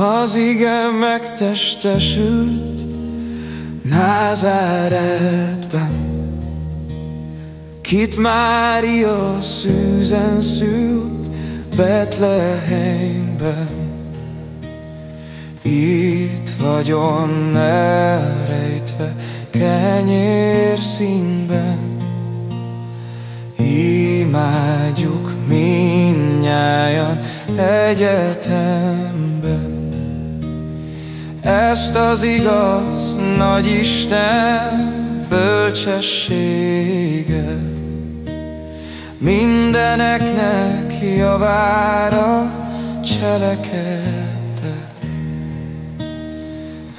Az ige megtestesült Názáretben Kit Mária szűzen szült Betlehemben. Itt vagyon elrejtve kenyér színben. Imádjuk minnyájan egyetemben Ezt az igaz nagy Isten bölcsessége. Mindeneknek javára cselekedte.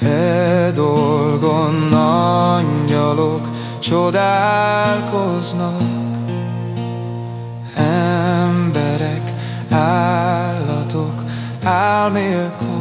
E dolgon angyalok csodálkoznak. Emberek, állatok álmélkodnak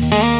Thank you.